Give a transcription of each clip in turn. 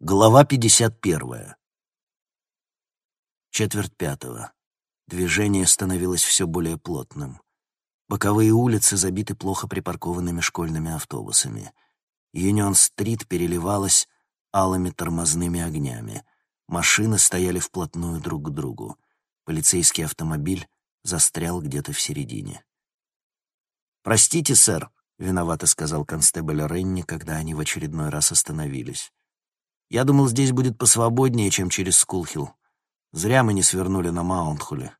Глава 51. Четверть пятого. Движение становилось все более плотным. Боковые улицы забиты плохо припаркованными школьными автобусами. Юнион-стрит переливалась алыми тормозными огнями. Машины стояли вплотную друг к другу. Полицейский автомобиль застрял где-то в середине. «Простите, сэр», — виновато сказал констебль Ренни, когда они в очередной раз остановились. Я думал, здесь будет посвободнее, чем через Скулхилл. Зря мы не свернули на Маунтхуле.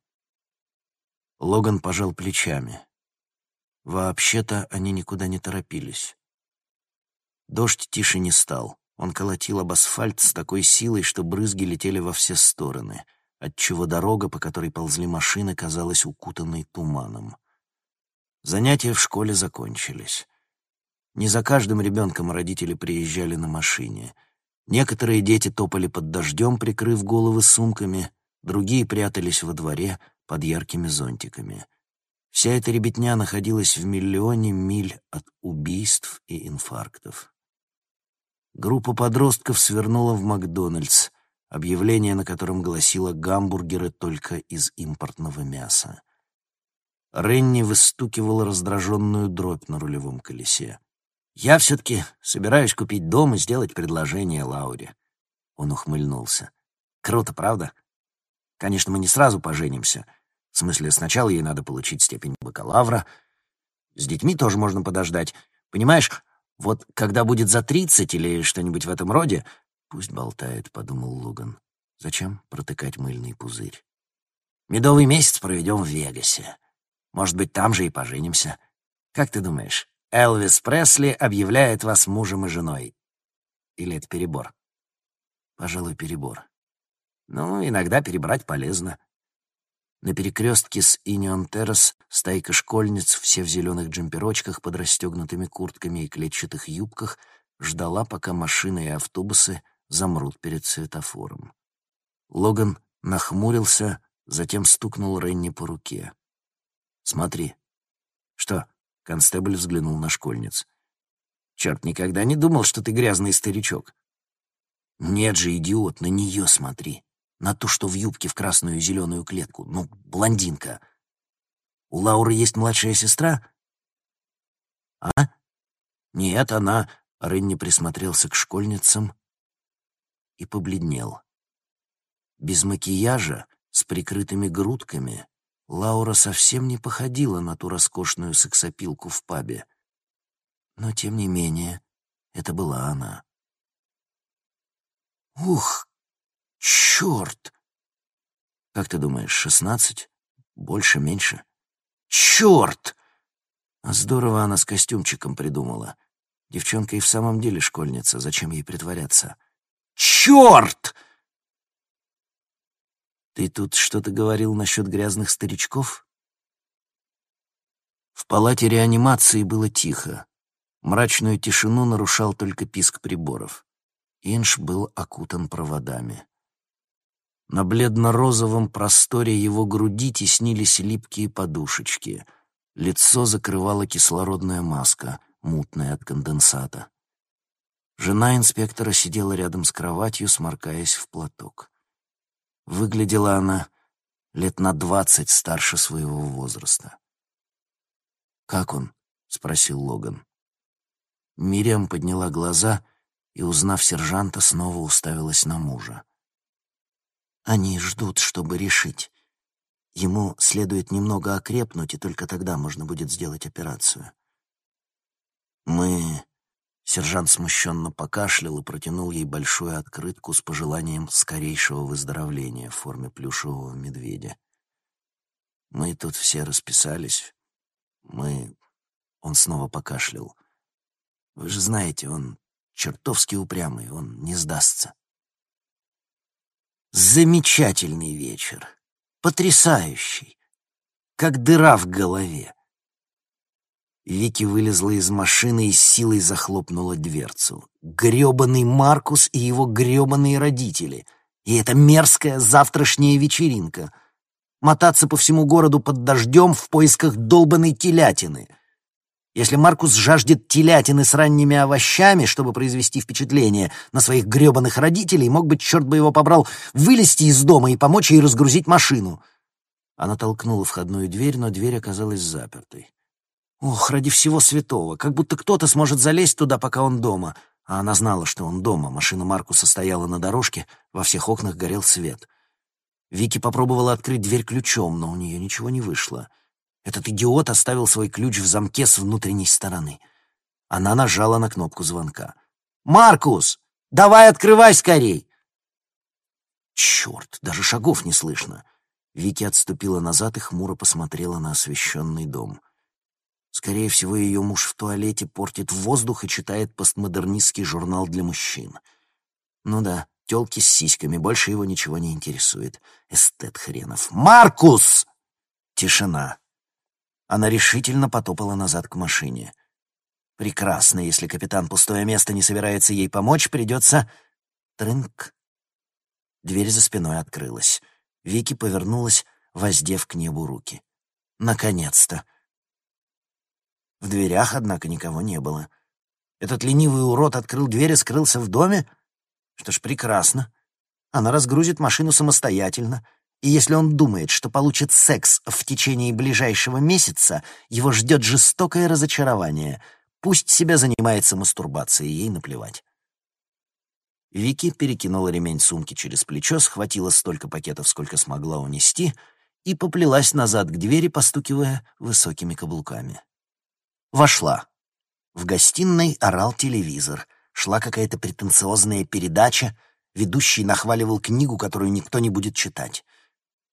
Логан пожал плечами. Вообще-то они никуда не торопились. Дождь тише не стал. Он колотил об асфальт с такой силой, что брызги летели во все стороны, отчего дорога, по которой ползли машины, казалась укутанной туманом. Занятия в школе закончились. Не за каждым ребенком родители приезжали на машине — Некоторые дети топали под дождем, прикрыв головы сумками, другие прятались во дворе под яркими зонтиками. Вся эта ребятня находилась в миллионе миль от убийств и инфарктов. Группа подростков свернула в Макдональдс, объявление на котором гласило «гамбургеры только из импортного мяса». Ренни выстукивал раздраженную дробь на рулевом колесе. Я все-таки собираюсь купить дом и сделать предложение Лауре. Он ухмыльнулся. Круто, правда? Конечно, мы не сразу поженимся. В смысле, сначала ей надо получить степень бакалавра. С детьми тоже можно подождать. Понимаешь, вот когда будет за тридцать или что-нибудь в этом роде... Пусть болтает, — подумал Луган. Зачем протыкать мыльный пузырь? Медовый месяц проведем в Вегасе. Может быть, там же и поженимся. Как ты думаешь, Элвис Пресли объявляет вас мужем и женой. Или это перебор? Пожалуй, перебор. Ну, иногда перебрать полезно. На перекрестке с Инион Террас стайка школьниц, все в зеленых джемперочках под расстегнутыми куртками и клетчатых юбках, ждала, пока машины и автобусы замрут перед светофором. Логан нахмурился, затем стукнул Ренни по руке. «Смотри». «Что?» Констебль взглянул на школьниц. «Черт, никогда не думал, что ты грязный старичок». «Нет же, идиот, на нее смотри. На то, что в юбке в красную и зеленую клетку. Ну, блондинка. У Лауры есть младшая сестра?» «А? Нет, она...» Ренни присмотрелся к школьницам и побледнел. Без макияжа, с прикрытыми грудками, Лаура совсем не походила на ту роскошную сексопилку в пабе. Но, тем не менее, это была она. «Ух, черт!» «Как ты думаешь, шестнадцать? Больше, меньше?» «Черт!» А здорово она с костюмчиком придумала. Девчонка и в самом деле школьница, зачем ей притворяться? «Черт!» Ты тут что-то говорил насчет грязных старичков? В палате реанимации было тихо. Мрачную тишину нарушал только писк приборов. Инш был окутан проводами. На бледно-розовом просторе его груди теснились липкие подушечки. Лицо закрывала кислородная маска, мутная от конденсата. Жена инспектора сидела рядом с кроватью, сморкаясь в платок. Выглядела она лет на двадцать старше своего возраста. «Как он?» — спросил Логан. Мириам подняла глаза и, узнав сержанта, снова уставилась на мужа. «Они ждут, чтобы решить. Ему следует немного окрепнуть, и только тогда можно будет сделать операцию». «Мы Сержант смущенно покашлял и протянул ей большую открытку с пожеланием скорейшего выздоровления в форме плюшевого медведя. «Мы тут все расписались. Мы...» Он снова покашлял. «Вы же знаете, он чертовски упрямый, он не сдастся». Замечательный вечер. Потрясающий. Как дыра в голове. Вики вылезла из машины и силой захлопнула дверцу. Грёбаный Маркус и его грёбаные родители. И эта мерзкая завтрашняя вечеринка. Мотаться по всему городу под дождем в поисках долбанной телятины. Если Маркус жаждет телятины с ранними овощами, чтобы произвести впечатление на своих гребаных родителей, мог бы, черт бы его побрал, вылезти из дома и помочь ей разгрузить машину. Она толкнула входную дверь, но дверь оказалась запертой. Ох, ради всего святого, как будто кто-то сможет залезть туда, пока он дома. А она знала, что он дома. Машина Маркуса стояла на дорожке, во всех окнах горел свет. Вики попробовала открыть дверь ключом, но у нее ничего не вышло. Этот идиот оставил свой ключ в замке с внутренней стороны. Она нажала на кнопку звонка. «Маркус! Давай открывай скорей!» Черт, даже шагов не слышно. Вики отступила назад и хмуро посмотрела на освещенный дом. Скорее всего, ее муж в туалете портит воздух и читает постмодернистский журнал для мужчин. Ну да, тёлки с сиськами, больше его ничего не интересует. Эстет хренов. «Маркус!» Тишина. Она решительно потопала назад к машине. Прекрасно, если капитан пустое место не собирается ей помочь, придется... Трынк. Дверь за спиной открылась. Вики повернулась, воздев к небу руки. Наконец-то! В дверях, однако, никого не было. Этот ленивый урод открыл дверь и скрылся в доме? Что ж, прекрасно. Она разгрузит машину самостоятельно — и если он думает, что получит секс в течение ближайшего месяца, его ждет жестокое разочарование. Пусть себя занимается мастурбацией, ей наплевать. Вики перекинула ремень сумки через плечо, схватила столько пакетов, сколько смогла унести, и поплелась назад к двери, постукивая высокими каблуками. Вошла. В гостиной орал телевизор. Шла какая-то претенциозная передача. Ведущий нахваливал книгу, которую никто не будет читать.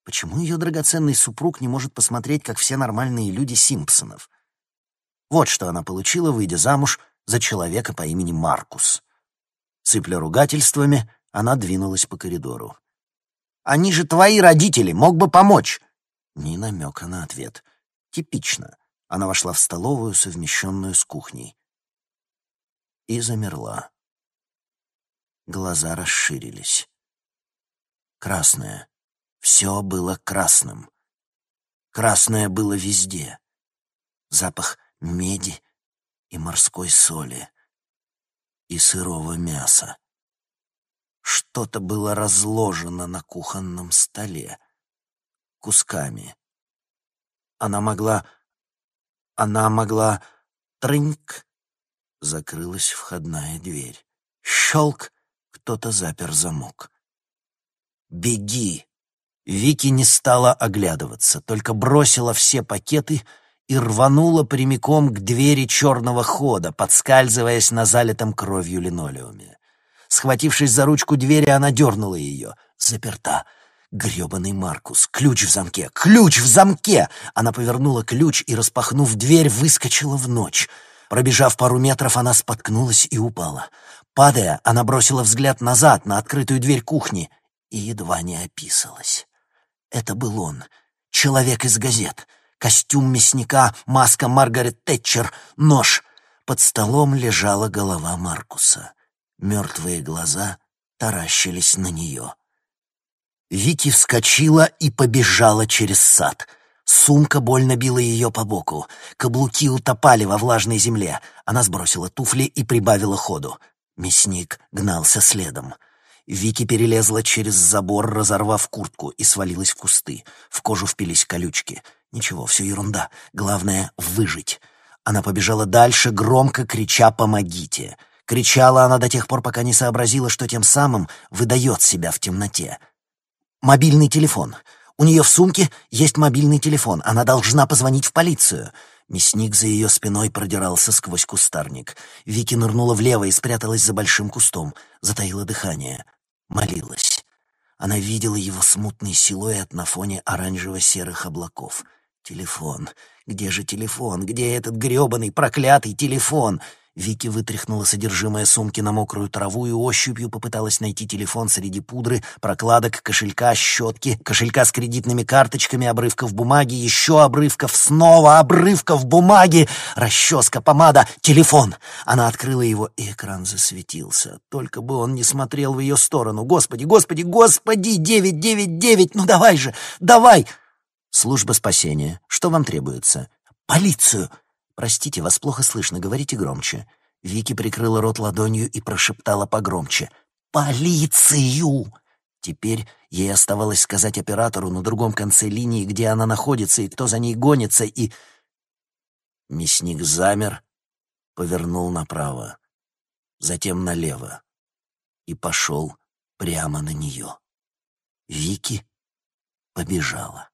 Почему ее драгоценный супруг не может посмотреть, как все нормальные люди Симпсонов? Вот что она получила, выйдя замуж за человека по имени Маркус. Сыпля ругательствами, она двинулась по коридору. «Они же твои родители, мог бы помочь!» Ни намека на ответ. Типично. Она вошла в столовую, совмещенную с кухней. И замерла. Глаза расширились. Красная, все было красным. Красное было везде. Запах меди и морской соли. И сырого мяса. Что-то было разложено на кухонном столе. Кусками. Она могла... Она могла... Трыньк! Закрылась входная дверь. Щелк! Кто-то запер замок. «Беги!» Вики не стала оглядываться, только бросила все пакеты и рванула прямиком к двери черного хода, подскальзываясь на залитом кровью линолеуме. Схватившись за ручку двери, она дернула ее. Заперта. Гребаный Маркус. Ключ в замке. Ключ в замке! Она повернула ключ и, распахнув дверь, выскочила в ночь. Пробежав пару метров, она споткнулась и упала. Падая, она бросила взгляд назад на открытую дверь кухни и едва не описалась. Это был он, человек из газет. Костюм мясника, маска Маргарет Тэтчер, нож. Под столом лежала голова Маркуса. Мертвые глаза таращились на нее. Вики вскочила и побежала через сад. Сумка больно била ее по боку. Каблуки утопали во влажной земле. Она сбросила туфли и прибавила ходу. Мясник гнался следом. Вики перелезла через забор, разорвав куртку, и свалилась в кусты. В кожу впились колючки. Ничего, все ерунда. Главное — выжить. Она побежала дальше, громко крича «Помогите!». Кричала она до тех пор, пока не сообразила, что тем самым выдает себя в темноте. Мобильный телефон. У нее в сумке есть мобильный телефон. Она должна позвонить в полицию. Мясник за ее спиной продирался сквозь кустарник. Вики нырнула влево и спряталась за большим кустом. Затаила дыхание молилась. Она видела его смутный силуэт на фоне оранжево-серых облаков. Телефон. Где же телефон? Где этот грёбаный проклятый телефон? Вики вытряхнула содержимое сумки на мокрую траву и ощупью попыталась найти телефон среди пудры, прокладок, кошелька, щетки, кошелька с кредитными карточками, обрывков бумаги, еще обрывков, снова обрывков бумаги, расческа, помада, телефон. Она открыла его, и экран засветился. Только бы он не смотрел в ее сторону. Господи, господи, господи, девять, девять, девять, ну давай же, давай! Служба спасения. Что вам требуется? Полицию! «Простите, вас плохо слышно, говорите громче». Вики прикрыла рот ладонью и прошептала погромче. «Полицию!» Теперь ей оставалось сказать оператору на другом конце линии, где она находится и кто за ней гонится, и... Мясник замер, повернул направо, затем налево и пошел прямо на нее. Вики побежала.